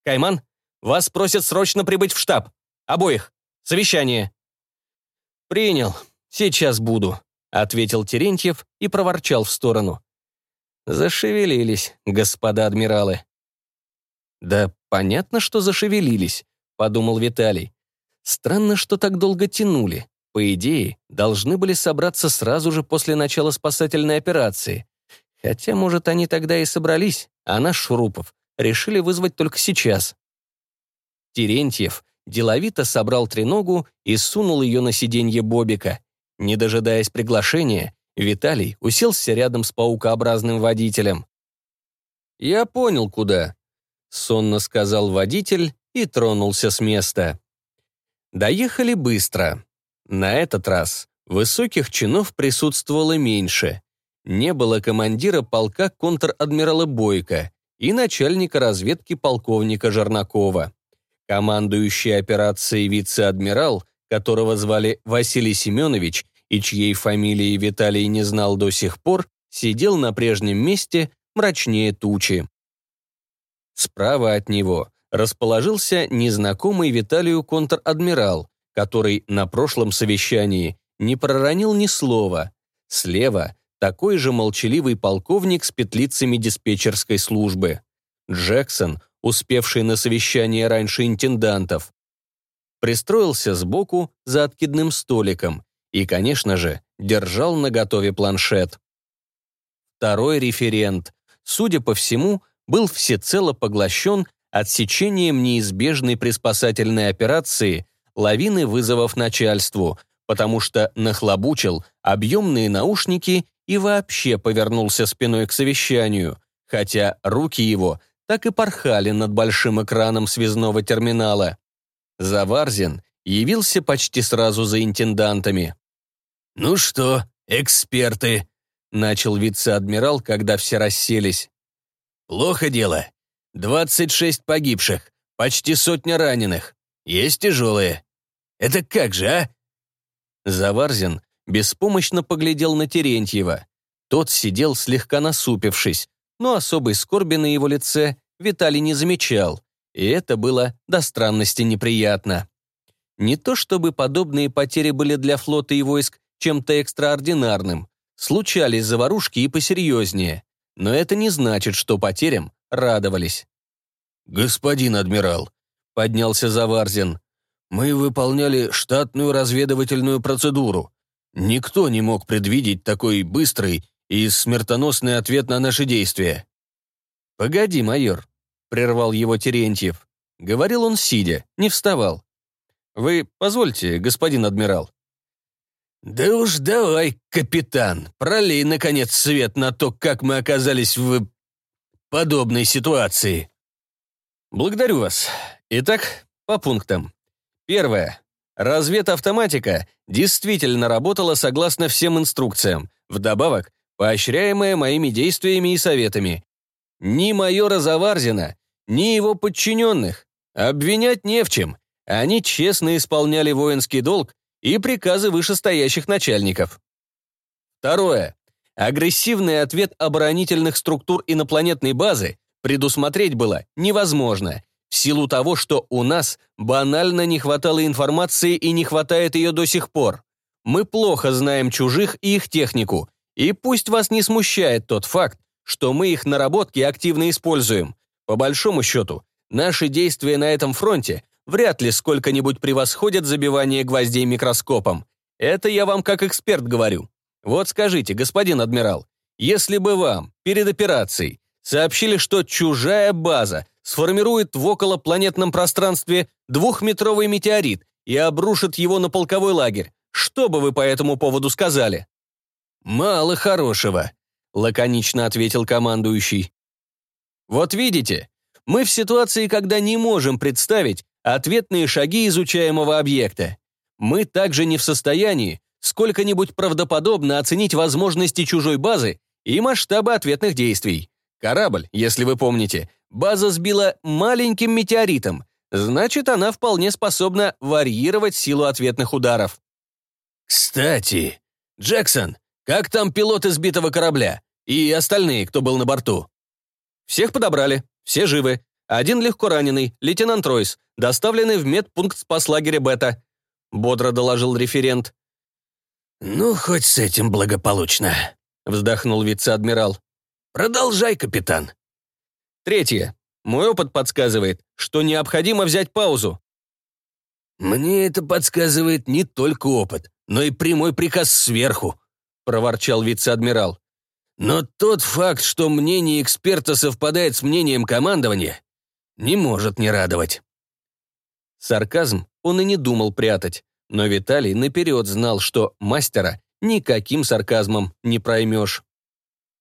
«Кайман, вас просят срочно прибыть в штаб. Обоих. Совещание». «Принял. Сейчас буду», — ответил Терентьев и проворчал в сторону. Зашевелились, господа адмиралы. Да понятно, что зашевелились, подумал Виталий. Странно, что так долго тянули. По идее, должны были собраться сразу же после начала спасательной операции. Хотя, может, они тогда и собрались, а наш Шурупов решили вызвать только сейчас. Терентьев деловито собрал треногу и сунул ее на сиденье Бобика. Не дожидаясь приглашения, Виталий уселся рядом с паукообразным водителем. «Я понял, куда», — сонно сказал водитель и тронулся с места. Доехали быстро. На этот раз высоких чинов присутствовало меньше. Не было командира полка контр-адмирала Бойко и начальника разведки полковника Жернакова. Командующий операцией вице-адмирал, которого звали Василий Семенович, и чьей фамилии Виталий не знал до сих пор, сидел на прежнем месте мрачнее тучи. Справа от него расположился незнакомый Виталию контр-адмирал, который на прошлом совещании не проронил ни слова. Слева такой же молчаливый полковник с петлицами диспетчерской службы. Джексон, успевший на совещание раньше интендантов. Пристроился сбоку за откидным столиком и, конечно же, держал наготове планшет. Второй референт, судя по всему, был всецело поглощен отсечением неизбежной при спасательной операции лавины вызовов начальству, потому что нахлобучил объемные наушники и вообще повернулся спиной к совещанию, хотя руки его так и порхали над большим экраном связного терминала. Заварзин явился почти сразу за интендантами. «Ну что, эксперты?» — начал вице-адмирал, когда все расселись. «Плохо дело. 26 погибших, почти сотня раненых. Есть тяжелые. Это как же, а?» Заварзин беспомощно поглядел на Терентьева. Тот сидел слегка насупившись, но особой скорби на его лице Виталий не замечал, и это было до странности неприятно. Не то чтобы подобные потери были для флота и войск чем-то экстраординарным, случались заварушки и посерьезнее, но это не значит, что потерям радовались. «Господин адмирал», — поднялся Заварзин, «мы выполняли штатную разведывательную процедуру. Никто не мог предвидеть такой быстрый и смертоносный ответ на наши действия». «Погоди, майор», — прервал его Терентьев. Говорил он сидя, не вставал. «Вы позвольте, господин адмирал». «Да уж давай, капитан, пролей, наконец, свет на то, как мы оказались в подобной ситуации». Благодарю вас. Итак, по пунктам. Первое. Разведавтоматика действительно работала согласно всем инструкциям, вдобавок, поощряемая моими действиями и советами. Ни майора Заварзина, ни его подчиненных обвинять не в чем. Они честно исполняли воинский долг и приказы вышестоящих начальников. Второе. Агрессивный ответ оборонительных структур инопланетной базы предусмотреть было невозможно, в силу того, что у нас банально не хватало информации и не хватает ее до сих пор. Мы плохо знаем чужих и их технику, и пусть вас не смущает тот факт, что мы их наработки активно используем. По большому счету, наши действия на этом фронте вряд ли сколько-нибудь превосходят забивание гвоздей микроскопом. Это я вам как эксперт говорю. Вот скажите, господин адмирал, если бы вам перед операцией сообщили, что чужая база сформирует в околопланетном пространстве двухметровый метеорит и обрушит его на полковой лагерь. Что бы вы по этому поводу сказали? «Мало хорошего», — лаконично ответил командующий. «Вот видите, мы в ситуации, когда не можем представить ответные шаги изучаемого объекта. Мы также не в состоянии сколько-нибудь правдоподобно оценить возможности чужой базы и масштабы ответных действий. Корабль, если вы помните, база сбила маленьким метеоритом, значит, она вполне способна варьировать силу ответных ударов. «Кстати, Джексон, как там пилот избитого корабля? И остальные, кто был на борту?» «Всех подобрали, все живы. Один легко раненый, лейтенант Ройс, доставленный в медпункт спаслагеря Бета», — бодро доложил референт. «Ну, хоть с этим благополучно», — вздохнул вице-адмирал. Продолжай, капитан. Третье. Мой опыт подсказывает, что необходимо взять паузу. Мне это подсказывает не только опыт, но и прямой приказ сверху, проворчал вице-адмирал. Но тот факт, что мнение эксперта совпадает с мнением командования, не может не радовать. Сарказм он и не думал прятать, но Виталий наперед знал, что мастера никаким сарказмом не проймешь.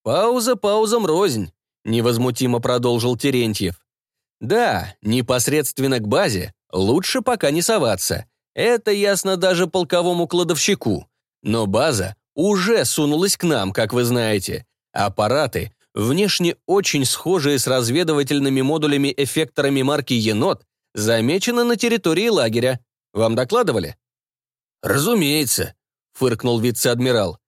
«Пауза паузам рознь», — невозмутимо продолжил Терентьев. «Да, непосредственно к базе лучше пока не соваться. Это ясно даже полковому кладовщику. Но база уже сунулась к нам, как вы знаете. Аппараты, внешне очень схожие с разведывательными модулями-эффекторами марки «Енот», замечены на территории лагеря. Вам докладывали?» «Разумеется», — фыркнул вице-адмирал.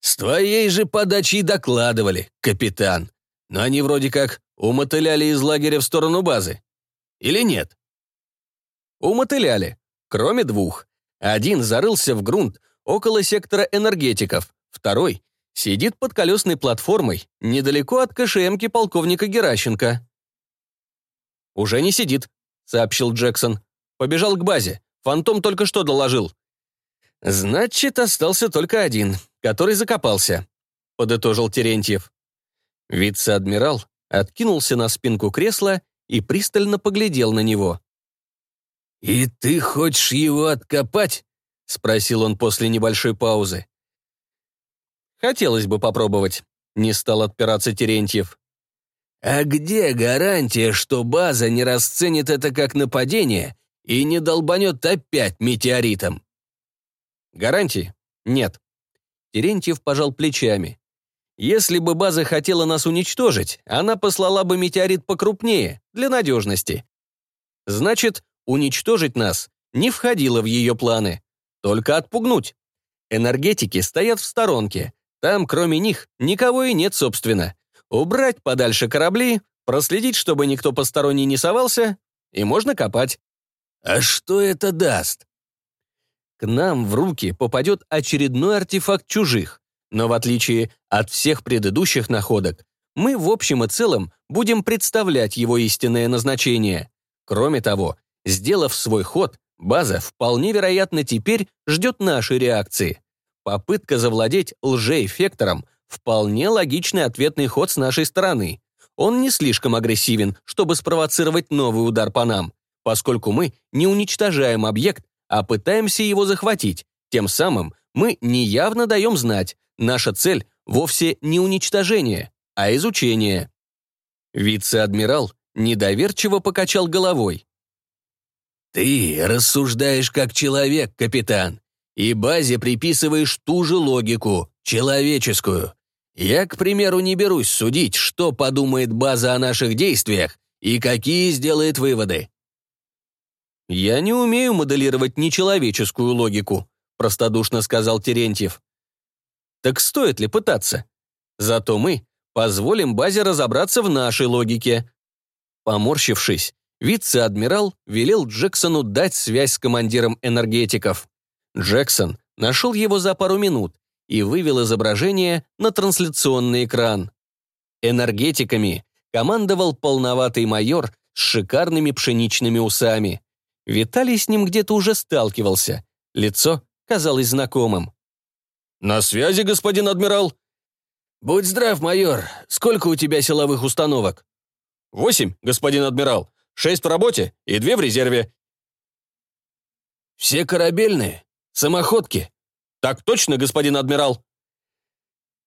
С твоей же подачей докладывали, капитан. Но они вроде как умотыляли из лагеря в сторону базы. Или нет? Умотыляли, кроме двух. Один зарылся в грунт около сектора энергетиков, второй сидит под колесной платформой недалеко от КШМки полковника Геращенко. «Уже не сидит», — сообщил Джексон. «Побежал к базе. Фантом только что доложил». «Значит, остался только один который закопался», — подытожил Терентьев. Вице-адмирал откинулся на спинку кресла и пристально поглядел на него. «И ты хочешь его откопать?» — спросил он после небольшой паузы. «Хотелось бы попробовать», — не стал отпираться Терентьев. «А где гарантия, что база не расценит это как нападение и не долбанет опять метеоритом?» «Гарантии? Нет», Терентьев пожал плечами. Если бы база хотела нас уничтожить, она послала бы метеорит покрупнее, для надежности. Значит, уничтожить нас не входило в ее планы. Только отпугнуть. Энергетики стоят в сторонке. Там, кроме них, никого и нет, собственно. Убрать подальше корабли, проследить, чтобы никто посторонний не совался. и можно копать. А что это даст? К нам в руки попадет очередной артефакт чужих, но в отличие от всех предыдущих находок, мы в общем и целом будем представлять его истинное назначение. Кроме того, сделав свой ход, база вполне вероятно теперь ждет нашей реакции. Попытка завладеть лжеэффектором – вполне логичный ответный ход с нашей стороны. Он не слишком агрессивен, чтобы спровоцировать новый удар по нам, поскольку мы не уничтожаем объект, а пытаемся его захватить. Тем самым мы неявно даем знать, наша цель вовсе не уничтожение, а изучение. Вице-адмирал недоверчиво покачал головой. «Ты рассуждаешь как человек, капитан, и базе приписываешь ту же логику, человеческую. Я, к примеру, не берусь судить, что подумает база о наших действиях и какие сделает выводы. «Я не умею моделировать нечеловеческую логику», простодушно сказал Терентьев. «Так стоит ли пытаться? Зато мы позволим базе разобраться в нашей логике». Поморщившись, вице-адмирал велел Джексону дать связь с командиром энергетиков. Джексон нашел его за пару минут и вывел изображение на трансляционный экран. Энергетиками командовал полноватый майор с шикарными пшеничными усами. Виталий с ним где-то уже сталкивался. Лицо казалось знакомым. «На связи, господин адмирал?» «Будь здрав, майор. Сколько у тебя силовых установок?» «Восемь, господин адмирал. Шесть в работе и две в резерве». «Все корабельные? Самоходки?» «Так точно, господин адмирал».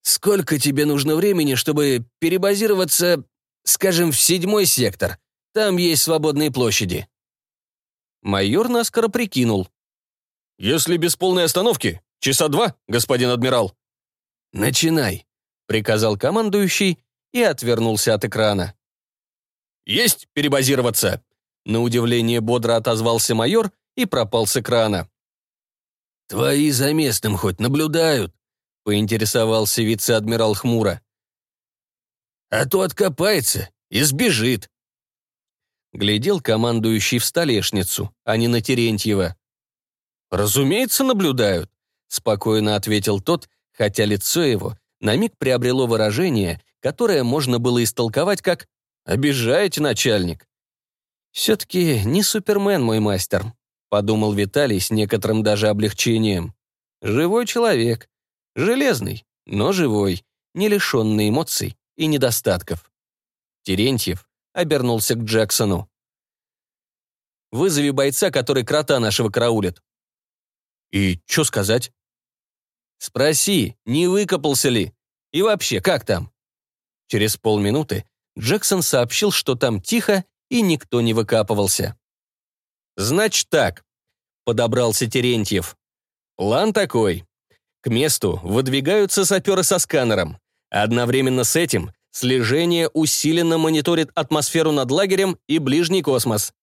«Сколько тебе нужно времени, чтобы перебазироваться, скажем, в седьмой сектор? Там есть свободные площади». Майор наскоро прикинул. «Если без полной остановки, часа два, господин адмирал». «Начинай», — приказал командующий и отвернулся от экрана. «Есть перебазироваться!» На удивление бодро отозвался майор и пропал с экрана. «Твои за местным хоть наблюдают?» — поинтересовался вице-адмирал хмуро. «А то откопается и сбежит». Глядел командующий в столешницу, а не на Терентьева. «Разумеется, наблюдают», — спокойно ответил тот, хотя лицо его на миг приобрело выражение, которое можно было истолковать как «обижаете, начальник». «Все-таки не Супермен, мой мастер подумал Виталий с некоторым даже облегчением. Живой человек. Железный, но живой, не лишенный эмоций и недостатков. Терентьев обернулся к Джексону. «Вызови бойца, который крота нашего караулит». «И что сказать?» «Спроси, не выкопался ли? И вообще, как там?» Через полминуты Джексон сообщил, что там тихо и никто не выкапывался. «Значит так», — подобрался Терентьев. «План такой. К месту выдвигаются саперы со сканером. Одновременно с этим слежение усиленно мониторит атмосферу над лагерем и ближний космос.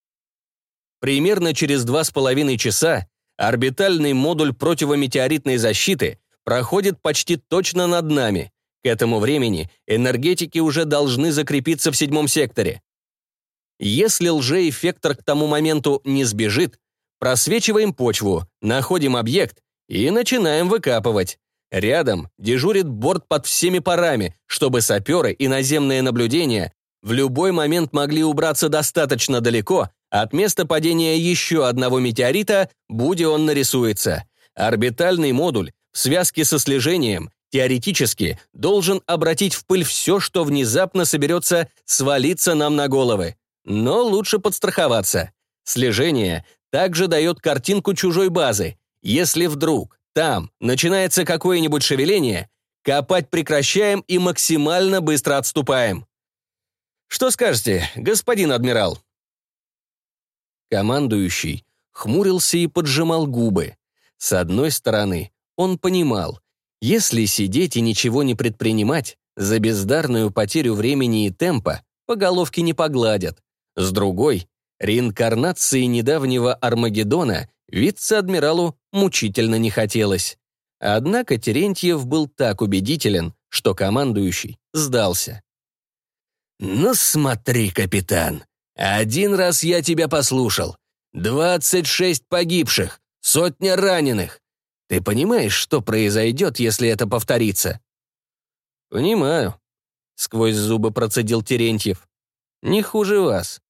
Примерно через два с половиной часа орбитальный модуль противометеоритной защиты проходит почти точно над нами. К этому времени энергетики уже должны закрепиться в седьмом секторе. Если лжеэффектор к тому моменту не сбежит, просвечиваем почву, находим объект и начинаем выкапывать. Рядом дежурит борт под всеми парами, чтобы саперы и наземные наблюдения в любой момент могли убраться достаточно далеко от места падения еще одного метеорита, будь он нарисуется. Орбитальный модуль в связке со слежением теоретически должен обратить в пыль все, что внезапно соберется свалиться нам на головы но лучше подстраховаться. Слежение также дает картинку чужой базы. Если вдруг там начинается какое-нибудь шевеление, копать прекращаем и максимально быстро отступаем. Что скажете, господин адмирал? Командующий хмурился и поджимал губы. С одной стороны, он понимал, если сидеть и ничего не предпринимать, за бездарную потерю времени и темпа по головке не погладят. С другой, реинкарнации недавнего Армагеддона вице-адмиралу мучительно не хотелось. Однако Терентьев был так убедителен, что командующий сдался. «Ну смотри, капитан, Один раз я тебя послушал. Двадцать шесть погибших, сотня раненых. Ты понимаешь, что произойдет, если это повторится?» «Понимаю», — сквозь зубы процедил Терентьев. «Не хуже вас.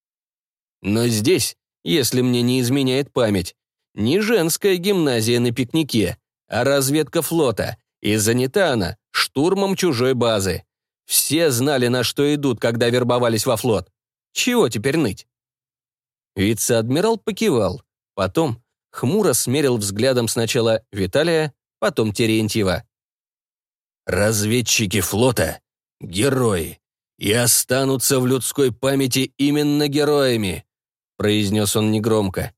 Но здесь, если мне не изменяет память, не женская гимназия на пикнике, а разведка флота, и занята она штурмом чужой базы. Все знали, на что идут, когда вербовались во флот. Чего теперь ныть? Вице-адмирал покивал, потом хмуро смерил взглядом сначала Виталия, потом Терентьева. «Разведчики флота — герои, и останутся в людской памяти именно героями», — произнес он негромко.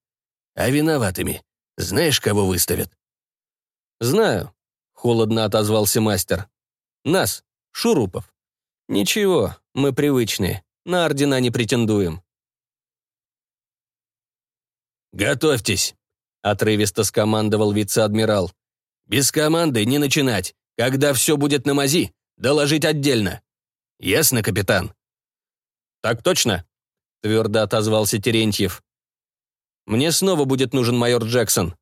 «А виноватыми знаешь, кого выставят?» «Знаю», — холодно отозвался мастер. «Нас, Шурупов. Ничего, мы привычные, на ордена не претендуем». «Готовьтесь», — отрывисто скомандовал вице-адмирал. «Без команды не начинать. Когда все будет на мази, доложить отдельно. Ясно, капитан?» «Так точно», — твердо отозвался Терентьев. «Мне снова будет нужен майор Джексон».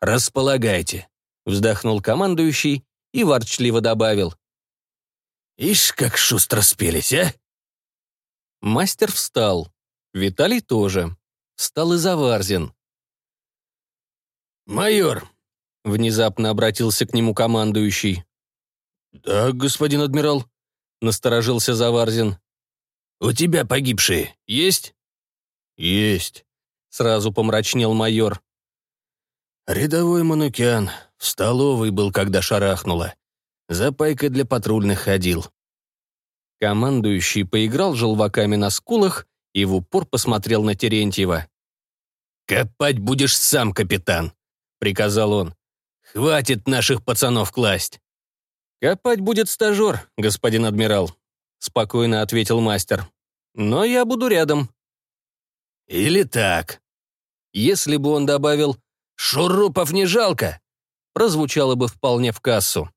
«Располагайте», — вздохнул командующий и ворчливо добавил. Ишь, как шустро спелись, а!» Мастер встал. Виталий тоже. Встал и Заварзин. «Майор!» — внезапно обратился к нему командующий. «Да, господин адмирал», — насторожился Заварзин. «У тебя погибшие есть?» «Есть», — сразу помрачнел майор. «Рядовой Манукян в столовой был, когда шарахнуло. За пайкой для патрульных ходил. Командующий поиграл желваками на скулах и в упор посмотрел на Терентьева. «Копать будешь сам, капитан», — приказал он. «Хватит наших пацанов класть». «Копать будет стажер, господин адмирал», — спокойно ответил мастер. «Но я буду рядом». «Или так». Если бы он добавил «Шурупов не жалко», прозвучало бы вполне в кассу.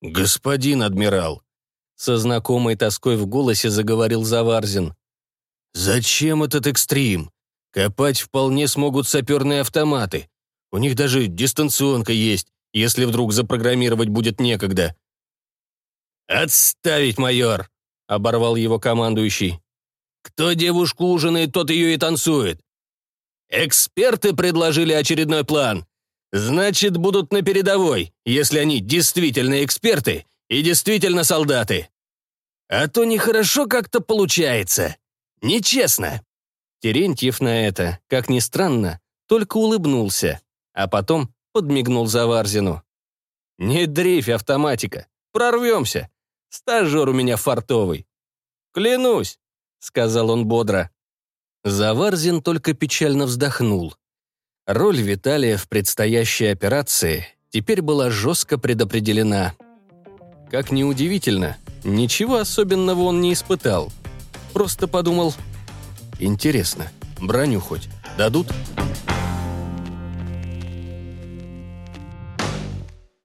«Господин адмирал», — со знакомой тоской в голосе заговорил Заварзин. «Зачем этот экстрим? Копать вполне смогут саперные автоматы. У них даже дистанционка есть, если вдруг запрограммировать будет некогда». «Отставить, майор!» — оборвал его командующий. «Кто девушку ужинает, тот ее и танцует. Эксперты предложили очередной план. Значит, будут на передовой, если они действительно эксперты и действительно солдаты. А то нехорошо как-то получается. Нечестно. Терентьев на это, как ни странно, только улыбнулся, а потом подмигнул Заварзину. «Не дрейфь, автоматика. Прорвемся. Стажер у меня фартовый». «Клянусь», — сказал он бодро. Заварзин только печально вздохнул. Роль Виталия в предстоящей операции теперь была жестко предопределена. Как ни удивительно, ничего особенного он не испытал. Просто подумал, интересно, броню хоть дадут?»